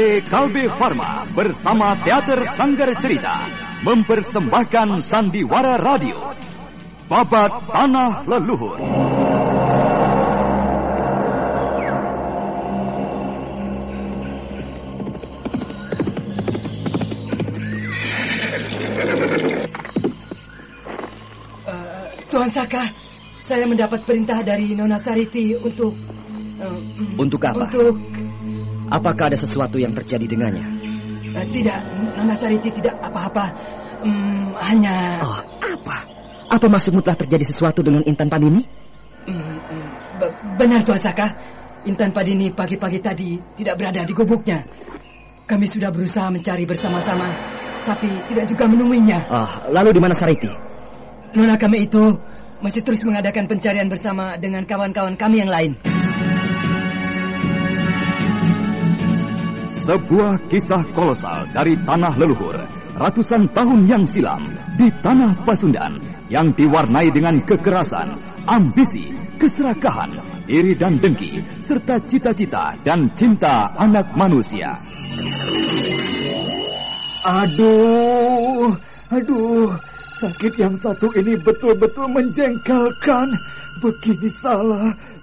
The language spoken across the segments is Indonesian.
PT Kalbe Farma bersama Teater Sanggar Cerita mempersembahkan Sandiwara Radio Babat Tanah Leluhur. Uh, Tuan Saka, saya mendapat perintah dari Nona Sariti untuk... Uh, untuk apa? Untuk... Apakah ada sesuatu yang terjadi dengannya? Uh, tidak, Nona Sariti tidak apa-apa. Um, hanya... Oh, apa? Apa maksudmu telah terjadi sesuatu dengan Intan Padini? Um, benar, Tuan Saka. Intan Padini pagi-pagi tadi tidak berada di gubuknya. Kami sudah berusaha mencari bersama-sama, tapi tidak juga menemuinya. Oh, lalu di mana Sariti? Nona kami itu masih terus mengadakan pencarian bersama dengan kawan-kawan kami yang lain. Sebuah kisah kolosal dari tanah leluhur ratusan tahun yang silam di tanah Pasundan yang diwarnai dengan kekerasan, ambisi, keserakahan, iri dan dengki, serta cita-cita dan cinta anak manusia. Aduh, aduh, sakit yang satu ini betul-betul menjengkelkan. Begini salah,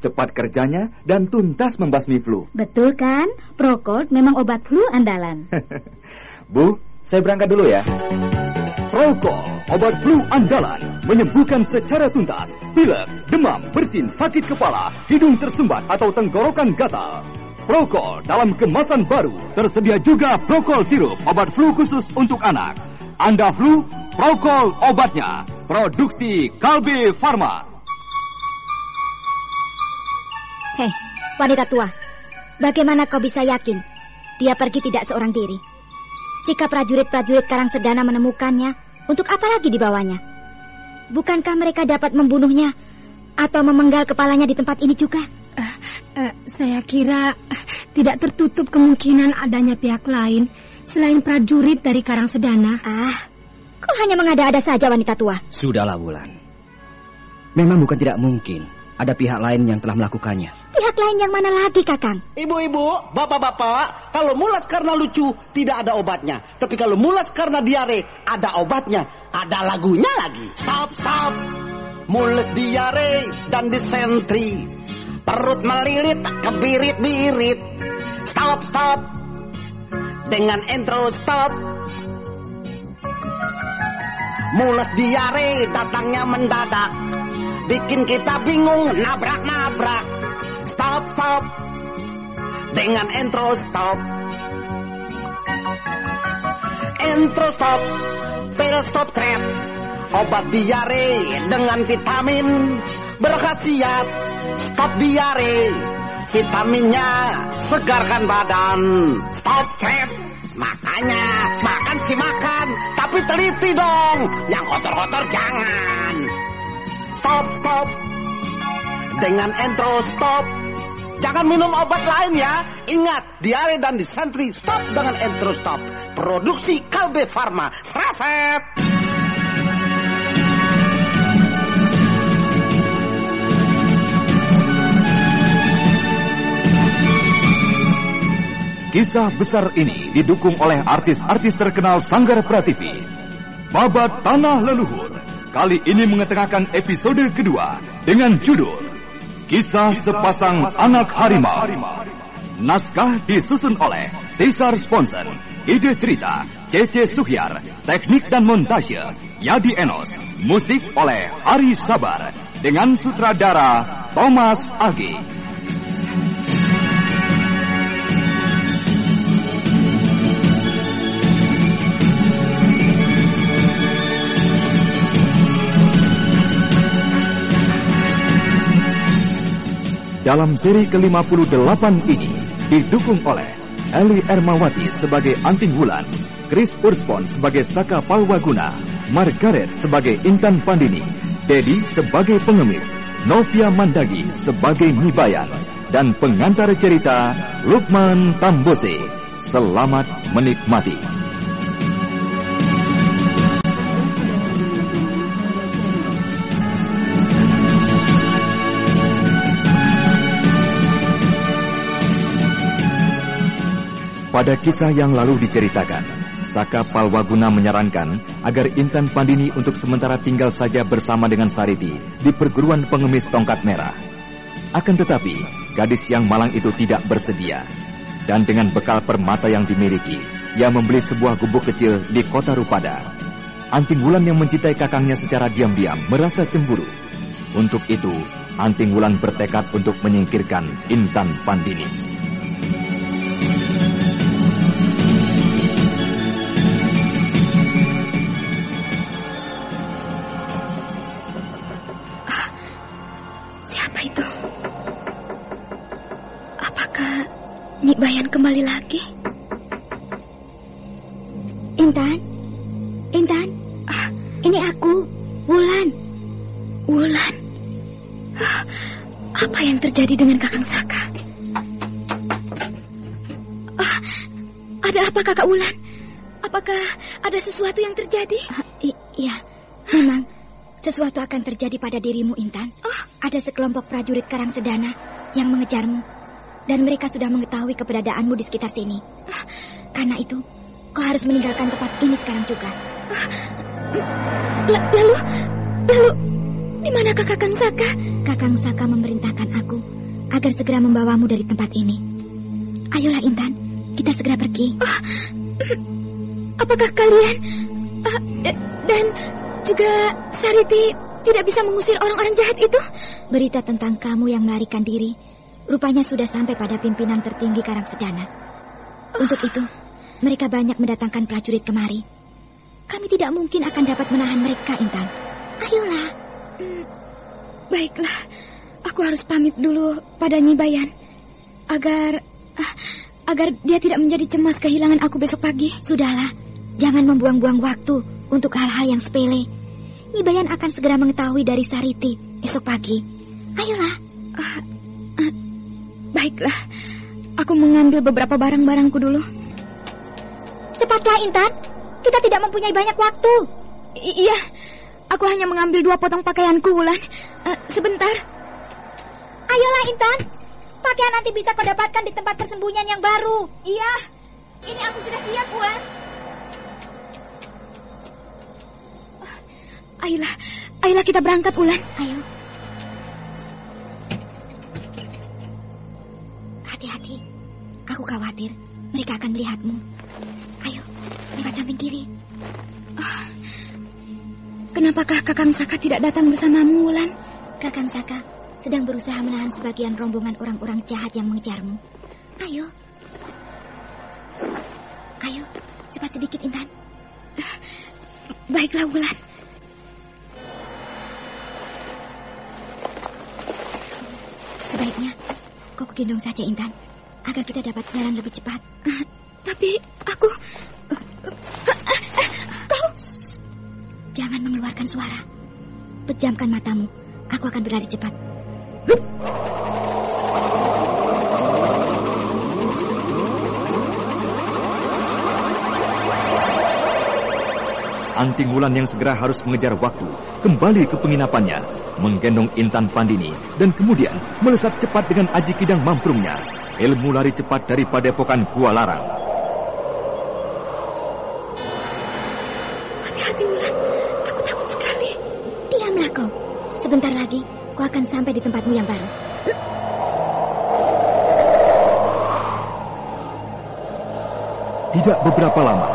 cepat kerjanya dan tuntas membasmi flu. Betul kan? Procold memang obat flu andalan. Bu, saya berangkat dulu ya. Procold, obat flu andalan, menyembuhkan secara tuntas pilek, demam, bersin, sakit kepala, hidung tersumbat atau tenggorokan gatal. Procold dalam kemasan baru, tersedia juga Procold sirup, obat flu khusus untuk anak. Anda flu, Prokol obatnya. Produksi Kalbe Farma. Hei, wanita tua. Bagaimana kau bisa yakin dia pergi tidak seorang diri? Jika prajurit-prajurit Karang Sedana menemukannya, untuk apa lagi dibawanya? Bukankah mereka dapat membunuhnya atau memenggal kepalanya di tempat ini juga? Uh, uh, saya kira uh, tidak tertutup kemungkinan adanya pihak lain selain prajurit dari Karang Sedana. Ah, Kau hanya mengada-ada saja wanita tua. Sudahlah Wulan. Memang bukan tidak mungkin ada pihak lain yang telah melakukannya. Pihak lain yang mana lagi, Kakang? Ibu-ibu, bapak-bapak, kalau mulas karena lucu tidak ada obatnya. Tapi kalau mulas karena diare ada obatnya, ada lagunya lagi. Stop, stop. Mules diare dan disentri. Perut melilit, kebirit-birit. Stop, stop. Dengan intro stop Mules diare datangnya mendadak Bikin kita bingung nabrak-nabrak Stop, Dengan intro stop. Intro stop. Pil stop trap. Obat diare dengan vitamin. Berkhasiat Stop diare. Vitaminnya segarkan badan. Stop trap. Makanya makan sih makan, tapi teliti dong. Yang kotor-kotor jangan. Stop, stop. Dengan intro stop. Jangan minum obat lain ya. Ingat, diare dan disentri stop dengan intro stop. Produksi Kalbe Farma. Seraset. Kisah besar ini didukung oleh artis-artis terkenal Sanggar Prativi. Babat Tanah Leluhur kali ini mengetengahkan episode kedua dengan judul Kisah Sepasang Anak Harimau. Naskah disusun oleh Tisar Sponsen, ide cerita Cece Suhyar, teknik dan montase Yadi Enos, musik oleh Ari Sabar dengan sutradara Thomas Agi. Dalam seri ke-58 ini didukung oleh Eli Ermawati sebagai Anting Wulan, Chris Urspon sebagai Saka Palwaguna, Margaret sebagai Intan Pandini, Dedi sebagai pengemis, Novia Mandagi sebagai Nibayan, dan pengantar cerita Lukman Tambose. Selamat menikmati. Pada kisah yang lalu diceritakan, Saka Palwaguna menyarankan agar Intan Pandini untuk sementara tinggal saja bersama dengan Sariti di perguruan pengemis tongkat merah. Akan tetapi, gadis yang malang itu tidak bersedia. Dan dengan bekal permata yang dimiliki, ia membeli sebuah gubuk kecil di kota Rupada. Anting Wulan yang mencintai kakangnya secara diam-diam merasa cemburu. Untuk itu, Anting Wulan bertekad untuk menyingkirkan Intan Pandini. Akan terjadi pada dirimu, Intan. Oh. Ada sekelompok prajurit Karang Sedana yang mengejarmu dan mereka sudah mengetahui keberadaanmu di sekitar sini. Karena itu, kau harus meninggalkan tempat ini sekarang juga. Lalu, lalu, di mana Kakang Saka? Kakang Saka memerintahkan aku agar segera membawamu dari tempat ini. Ayolah Intan, kita segera pergi. apakah kalian uh, dan juga Sariti tidak bisa mengusir orang-orang jahat itu? Berita tentang kamu yang melarikan diri Rupanya sudah sampai pada pimpinan tertinggi Karang Sedana. Untuk itu, mereka banyak mendatangkan prajurit kemari. Kami tidak mungkin akan dapat menahan mereka, Intan. Ayolah. Hmm, baiklah, aku harus pamit dulu pada Nyibayan. Agar... Uh, agar dia tidak menjadi cemas kehilangan aku besok pagi. Sudahlah, jangan membuang-buang waktu untuk hal-hal yang sepele. Nyibayan akan segera mengetahui dari Sariti esok pagi. Ayolah. Uh, Baiklah, aku mengambil beberapa barang-barangku dulu. Cepatlah, Intan. Kita tidak mempunyai banyak waktu. I iya, aku hanya mengambil dua potong pakaianku, Wulan. Uh, sebentar. Ayolah, Intan. Pakaian nanti bisa kau dapatkan di tempat persembunyian yang baru. Iya, ini aku sudah siap, Wulan. Ayolah, ayolah kita berangkat, Wulan. Ayo. Hati-hati. Aku khawatir mereka akan melihatmu. Ayo, lewat samping kiri. Oh, kenapakah Kakang Saka tidak datang bersamamu, Wulan? Kakang Saka sedang berusaha menahan sebagian rombongan orang-orang jahat yang mengejarmu. Ayo. Ayo, cepat sedikit, Intan. Baiklah, Wulan. Sebaiknya Kau gendong saja Intan, agar kita dapat jalan lebih cepat. Uh, tapi aku... kau... Jangan mengeluarkan suara. Pejamkan matamu. Aku akan berlari cepat. Anting Wulan yang segera harus mengejar waktu kembali ke penginapannya, menggendong Intan Pandini dan kemudian melesat cepat dengan aji kidang mamprungnya. Ilmu lari cepat dari padepokan Gua Larang. Hati-hati Wulan, aku takut sekali. Diamlah kau. Sebentar lagi kau akan sampai di tempatmu yang baru. Tidak beberapa lama,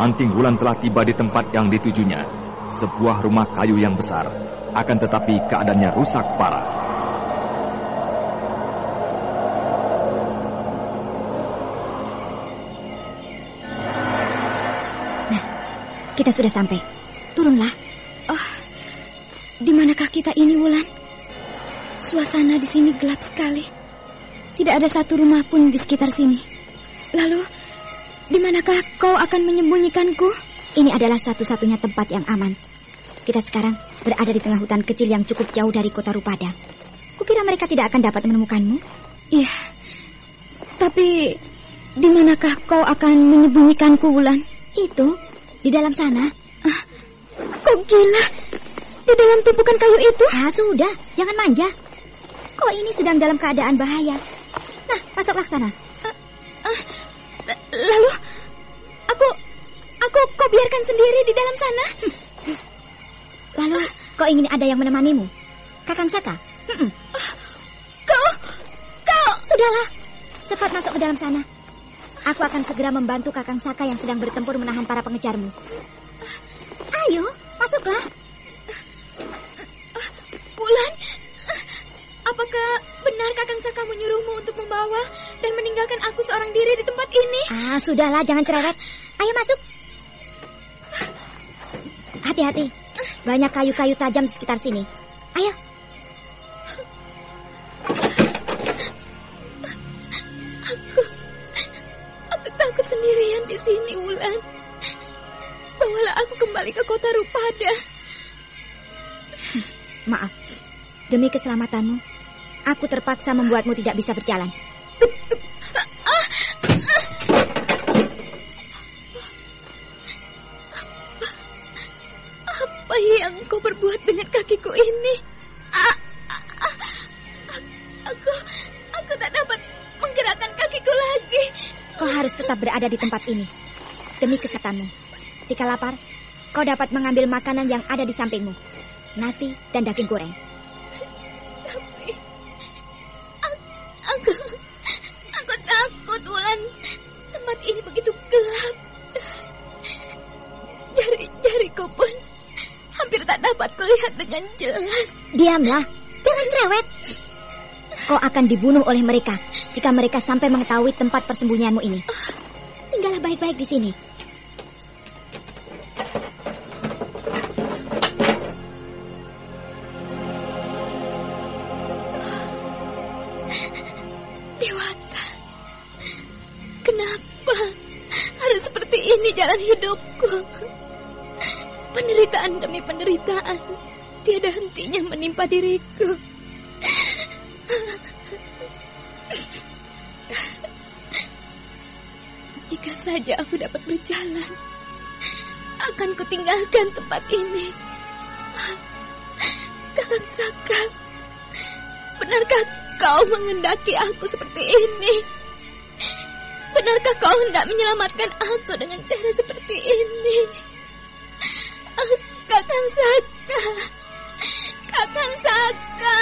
Anting Wulan telah tiba di tempat yang ditujunya. Sebuah rumah kayu yang besar. Akan tetapi keadaannya rusak parah. Nah, kita sudah sampai. Turunlah. Oh, di manakah kita ini, Wulan? Suasana di sini gelap sekali. Tidak ada satu rumah pun di sekitar sini. Lalu, di manakah kau akan menyembunyikanku? Ini adalah satu-satunya tempat yang aman. Kita sekarang berada di tengah hutan kecil yang cukup jauh dari kota Rupada. Kukira mereka tidak akan dapat menemukanmu. Iya. Tapi di manakah kau akan menyembunyikanku, Wulan? Itu, di dalam sana. Ah, kau gila? Di dalam tumpukan kayu itu? Ah, sudah. Jangan manja. Kau ini sedang dalam keadaan bahaya. Nah, masuklah sana. Ah, ah, lalu, aku kau biarkan sendiri di dalam sana? Lalu, kau ingin ada yang menemanimu? Kakang Saka? Hmm. Kau, kau... Sudahlah, cepat masuk ke dalam sana. Aku akan segera membantu Kakang Saka yang sedang bertempur menahan para pengejarmu. Ayo, masuklah. Bulan, apakah benar Kakang Saka menyuruhmu untuk membawa dan meninggalkan aku seorang diri di tempat ini? Ah, sudahlah, jangan cerewet. Ayo masuk. Hati-hati. Banyak kayu-kayu tajam di sekitar sini. Ayo. Aku, aku takut sendirian di sini, Wulan. Bawalah aku kembali ke kota Rupada. Maaf, demi keselamatanmu, aku terpaksa membuatmu tidak bisa berjalan. Perbuat dengan kakiku ini? Aku, aku tak dapat menggerakkan kakiku lagi. Kau harus tetap berada di tempat ini. Demi kesehatanmu. Jika lapar, kau dapat mengambil makanan yang ada di sampingmu. Nasi dan daging goreng. Kulihat dengan jelas. Diamlah, jangan cerewet. Kau akan dibunuh oleh mereka jika mereka sampai mengetahui tempat persembunyianmu ini. Tinggallah baik-baik di sini. Penderitaan tiada hentinya menimpa diriku. Jika saja aku dapat berjalan, akan kutinggalkan tempat ini. Kakak Saka, benarkah kau mengendaki aku seperti ini? Benarkah kau hendak menyelamatkan aku dengan cara seperti ini? Kakang Saka, Kakang Saka.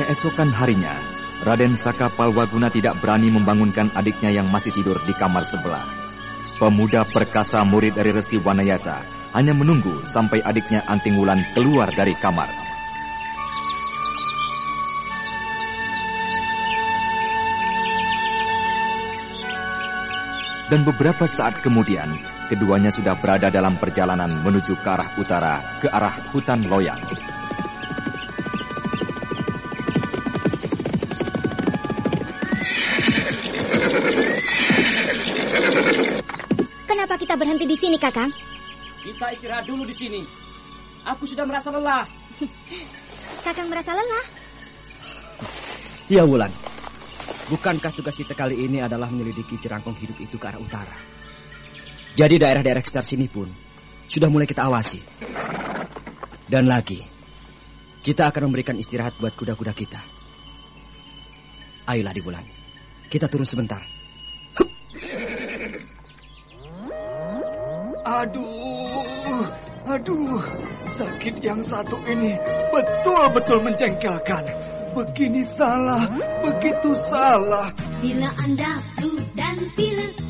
Keesokan harinya, Raden Saka Palwaguna tidak berani membangunkan adiknya yang masih tidur di kamar sebelah. Pemuda perkasa murid dari Resi Wanayasa hanya menunggu sampai adiknya Anting Wulan keluar dari kamar. Dan beberapa saat kemudian, keduanya sudah berada dalam perjalanan menuju ke arah utara, ke arah hutan loyang. Kenapa kita berhenti di sini, Kakang? Kita istirahat dulu di sini. Aku sudah merasa lelah. Kakang merasa lelah? Ya, Wulan. Bukankah tugas kita kali ini adalah menyelidiki jerangkong hidup itu ke arah utara? Jadi daerah-daerah sekitar sini pun sudah mulai kita awasi. Dan lagi, kita akan memberikan istirahat buat kuda-kuda kita. Ayolah di bulan. Kita turun sebentar. Aduh, aduh, sakit yang satu ini betul-betul menjengkelkan. Begini salah, begitu salah. Bila Anda flu dan pilek,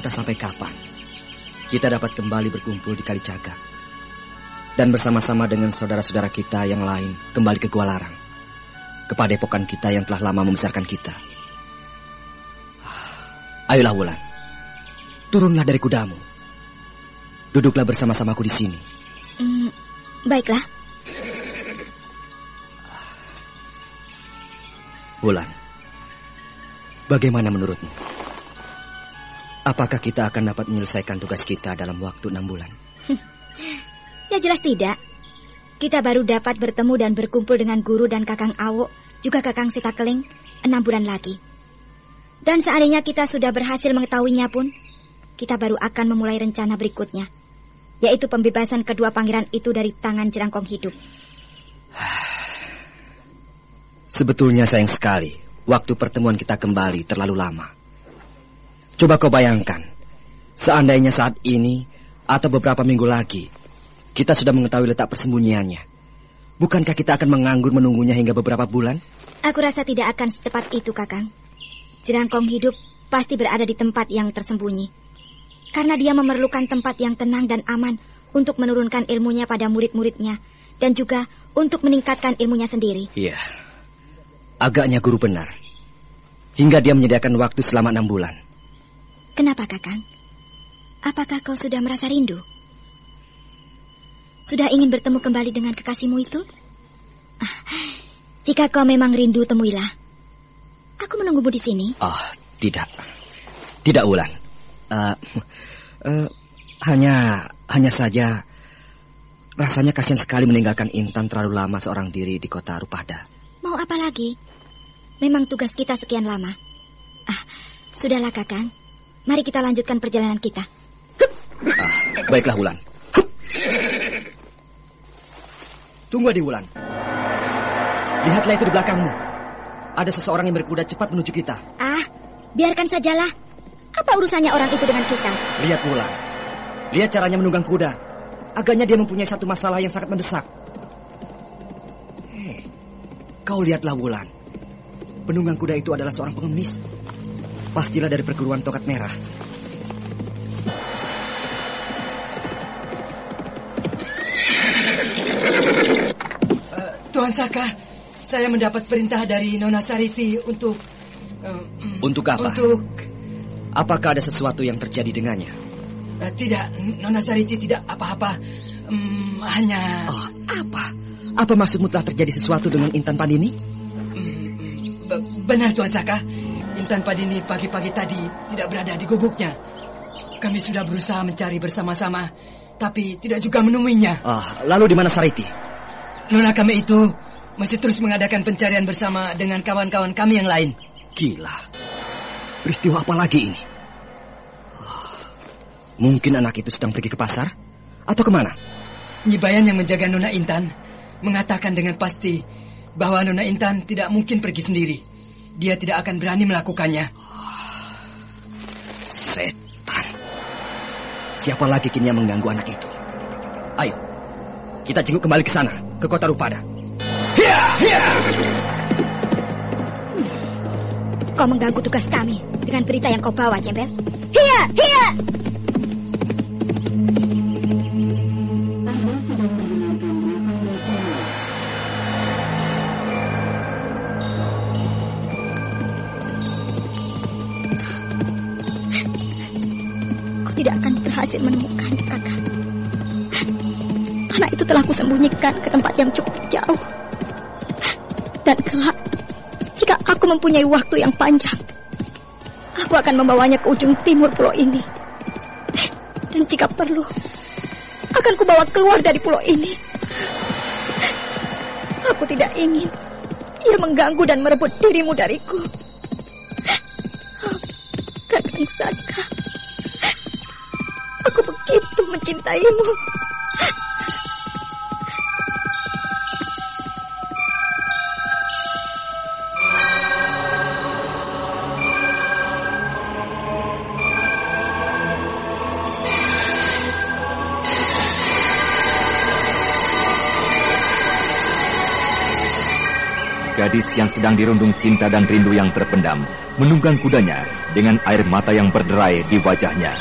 Entah sampai kapan kita dapat kembali berkumpul di Kalicaga dan bersama-sama dengan saudara-saudara kita yang lain kembali ke Gua Larang, ke padepokan kita yang telah lama membesarkan kita. Ayolah Wulan, turunlah dari kudamu. Duduklah bersama-samaku di sini. Hmm, baiklah. Wulan, bagaimana menurutmu? Apakah kita akan dapat menyelesaikan tugas kita dalam waktu enam bulan? ya jelas tidak. Kita baru dapat bertemu dan berkumpul dengan guru dan kakang Awo, juga kakang Sitakeling, enam bulan lagi. Dan seandainya kita sudah berhasil mengetahuinya pun, kita baru akan memulai rencana berikutnya, yaitu pembebasan kedua pangeran itu dari tangan jerangkong hidup. Sebetulnya sayang sekali, waktu pertemuan kita kembali terlalu lama. Coba kau bayangkan, seandainya saat ini atau beberapa minggu lagi, kita sudah mengetahui letak persembunyiannya. Bukankah kita akan menganggur menunggunya hingga beberapa bulan? Aku rasa tidak akan secepat itu, Kakang. Jerangkong hidup pasti berada di tempat yang tersembunyi. Karena dia memerlukan tempat yang tenang dan aman untuk menurunkan ilmunya pada murid-muridnya dan juga untuk meningkatkan ilmunya sendiri. Iya. Agaknya guru benar. Hingga dia menyediakan waktu selama enam bulan. Kenapa, Kakang? Apakah kau sudah merasa rindu? Sudah ingin bertemu kembali dengan kekasihmu itu? Ah, jika kau memang rindu, temuilah. Aku menunggumu di sini. Oh, tidak. Tidak, Wulan. Uh, uh, hanya, hanya saja rasanya kasihan sekali meninggalkan Intan terlalu lama seorang diri di kota Rupada. Mau apa lagi? Memang tugas kita sekian lama. Ah, sudahlah, Kakang. Mari kita lanjutkan perjalanan kita. Ah, baiklah, Wulan. Tunggu di Wulan. Lihatlah itu di belakangmu. Ada seseorang yang berkuda cepat menuju kita. Ah, biarkan sajalah. Apa urusannya orang itu dengan kita? Lihat Wulan. Lihat caranya menunggang kuda. Agaknya dia mempunyai satu masalah yang sangat mendesak. Hei, kau lihatlah Wulan. Penunggang kuda itu adalah seorang pengemis. Pastilah dari perguruan tokat merah. Uh, Tuan Saka, saya mendapat perintah dari Nona Sariti untuk... Uh, untuk apa? Untuk... Apakah ada sesuatu yang terjadi dengannya? Uh, tidak, Nona Sariti tidak apa-apa. Um, hanya... Oh, apa? Apa maksudmu telah terjadi sesuatu dengan Intan Pandini? Um, benar, Tuan Saka. Intan Padini pagi-pagi tadi tidak berada di gubuknya. Kami sudah berusaha mencari bersama-sama, tapi tidak juga menemuinya. Ah, lalu di mana Sariti? Nona kami itu masih terus mengadakan pencarian bersama dengan kawan-kawan kami yang lain. Gila. Peristiwa apa lagi ini? Ah, mungkin anak itu sedang pergi ke pasar? Atau ke mana? Nyibayan yang menjaga Nona Intan mengatakan dengan pasti bahwa Nona Intan tidak mungkin pergi sendiri. Dia tidak akan berani melakukannya. Setan. Siapa lagi kini yang mengganggu anak itu? Ayo, kita jenguk kembali ke sana, ke kota Rupada. Hiya, hiya. Kau mengganggu tugas kami dengan berita yang kau bawa, Cempel. Hiya, hiya. Kusembunyikan ke tempat yang cukup jauh. Dan kelak, jika aku mempunyai waktu yang panjang, aku akan membawanya ke ujung timur pulau ini. Dan jika perlu, akan kubawa keluar dari pulau ini. Aku tidak ingin dia mengganggu dan merebut dirimu dariku. Kakang Saka, aku begitu mencintaimu. Gadis yang sedang dirundung cinta dan rindu yang terpendam menunggang kudanya dengan air mata yang berderai di wajahnya.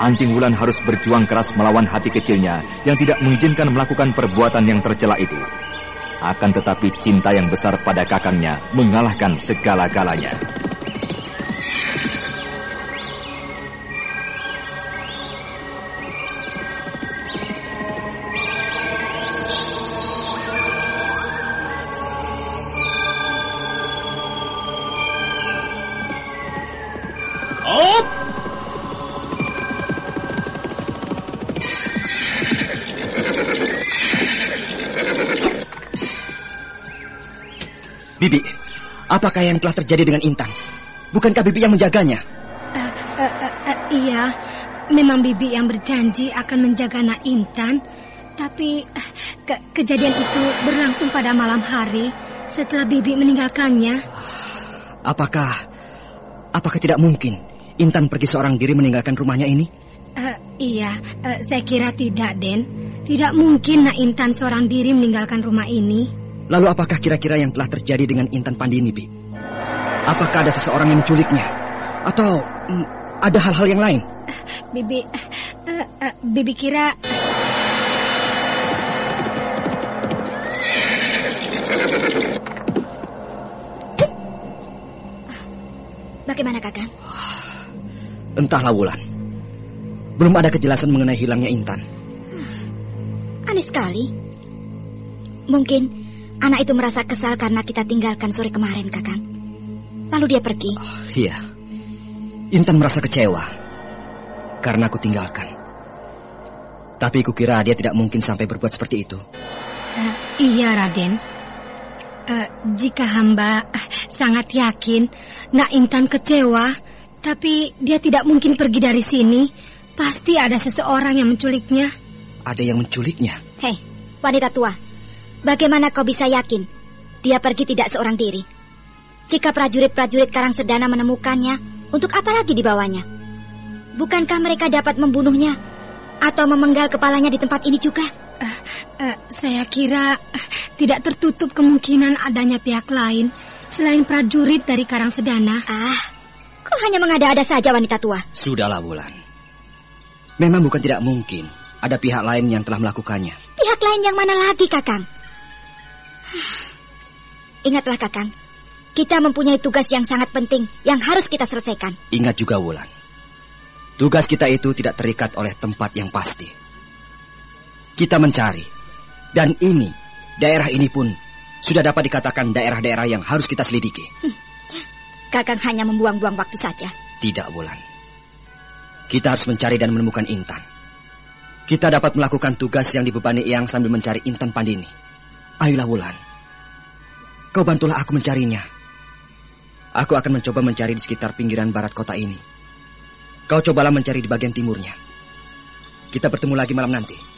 Anting Wulan harus berjuang keras melawan hati kecilnya yang tidak mengizinkan melakukan perbuatan yang tercela itu. Akan tetapi cinta yang besar pada kakangnya mengalahkan segala-galanya. Bibi, apakah yang telah terjadi dengan Intan? Bukankah Bibi yang menjaganya? Uh, uh, uh, uh, iya, memang Bibi yang berjanji akan menjaga Nak Intan. Tapi uh, ke kejadian itu berlangsung pada malam hari setelah Bibi meninggalkannya. Apakah, apakah tidak mungkin Intan pergi seorang diri meninggalkan rumahnya ini? Uh, iya, uh, saya kira tidak, Den. Tidak mungkin Nak Intan seorang diri meninggalkan rumah ini. Lalu apakah kira-kira yang telah terjadi dengan Intan Pandini, Bi? Apakah ada seseorang yang menculiknya? Atau mm, ada hal-hal yang lain? Bibi, uh, uh, Bibi kira... Bagaimana, Kakang? Entahlah, Wulan. Belum ada kejelasan mengenai hilangnya Intan. Hmm. Aneh sekali. Mungkin Anak itu merasa kesal karena kita tinggalkan sore kemarin, Kakang. Lalu dia pergi. Oh, iya. Intan merasa kecewa karena aku tinggalkan. Tapi kukira dia tidak mungkin sampai berbuat seperti itu. Uh, iya, Raden. Uh, jika hamba uh, sangat yakin Nak Intan kecewa, tapi dia tidak mungkin pergi dari sini, pasti ada seseorang yang menculiknya. Ada yang menculiknya? Hei, wanita tua. Bagaimana kau bisa yakin dia pergi tidak seorang diri? Jika prajurit-prajurit Karang Sedana menemukannya, untuk apa lagi dibawanya? Bukankah mereka dapat membunuhnya atau memenggal kepalanya di tempat ini juga? Uh, uh, saya kira uh, tidak tertutup kemungkinan adanya pihak lain selain prajurit dari Karang Sedana. Ah, kau hanya mengada-ada saja wanita tua. Sudahlah, Bulan. Memang bukan tidak mungkin ada pihak lain yang telah melakukannya. Pihak lain yang mana lagi, Kakang? Ingatlah Kakang, kita mempunyai tugas yang sangat penting yang harus kita selesaikan. Ingat juga Wulan, tugas kita itu tidak terikat oleh tempat yang pasti. Kita mencari, dan ini, daerah ini pun sudah dapat dikatakan daerah-daerah yang harus kita selidiki. Hmm. Kakang hanya membuang-buang waktu saja. Tidak, Wulan. Kita harus mencari dan menemukan Intan. Kita dapat melakukan tugas yang dibebani Eyang sambil mencari Intan Pandini. Ayolah Wulan. Kau bantulah aku mencarinya. Aku akan mencoba mencari di sekitar pinggiran barat kota ini. Kau cobalah mencari di bagian timurnya. Kita bertemu lagi malam nanti.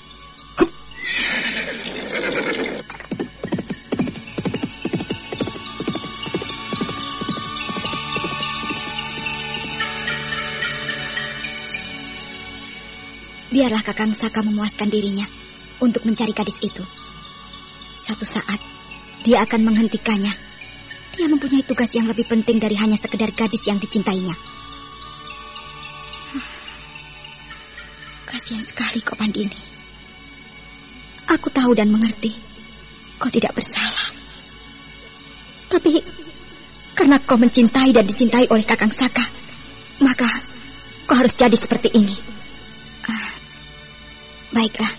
Biarlah Kakang Saka memuaskan dirinya untuk mencari gadis itu. Satu saat, dia akan menghentikannya. Dia mempunyai tugas yang lebih penting dari hanya sekedar gadis yang dicintainya. Kasihan sekali kau Pandini. Aku tahu dan mengerti. Kau tidak bersalah. Tapi karena kau mencintai dan dicintai oleh Kakang Saka, maka kau harus jadi seperti ini. Baiklah,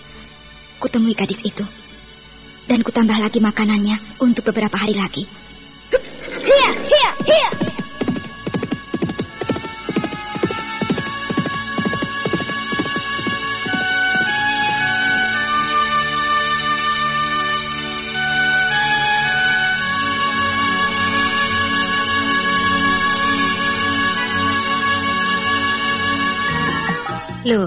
kutemui gadis itu. Dan kutambah lagi makanannya untuk beberapa hari lagi. Hia, hia, hia. Loh,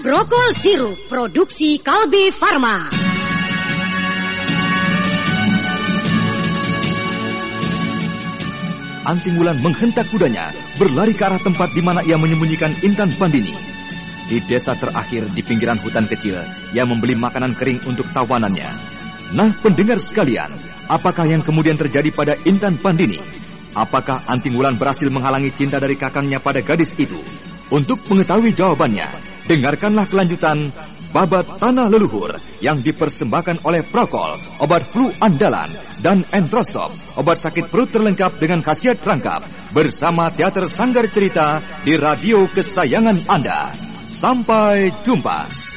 Prokol sirup, produksi Kalbe Farma. Anting Wulan menghentak kudanya, berlari ke arah tempat di mana ia menyembunyikan Intan Pandini. Di desa terakhir di pinggiran hutan kecil, ia membeli makanan kering untuk tawanannya. Nah, pendengar sekalian, apakah yang kemudian terjadi pada Intan Pandini? Apakah Anting Wulan berhasil menghalangi cinta dari kakangnya pada gadis itu? Untuk mengetahui jawabannya, dengarkanlah kelanjutan Babat Tanah Leluhur yang dipersembahkan oleh Prokol, obat flu andalan, dan Entrostop, obat sakit perut terlengkap dengan khasiat rangkap, bersama Teater Sanggar Cerita di radio kesayangan Anda. Sampai jumpa.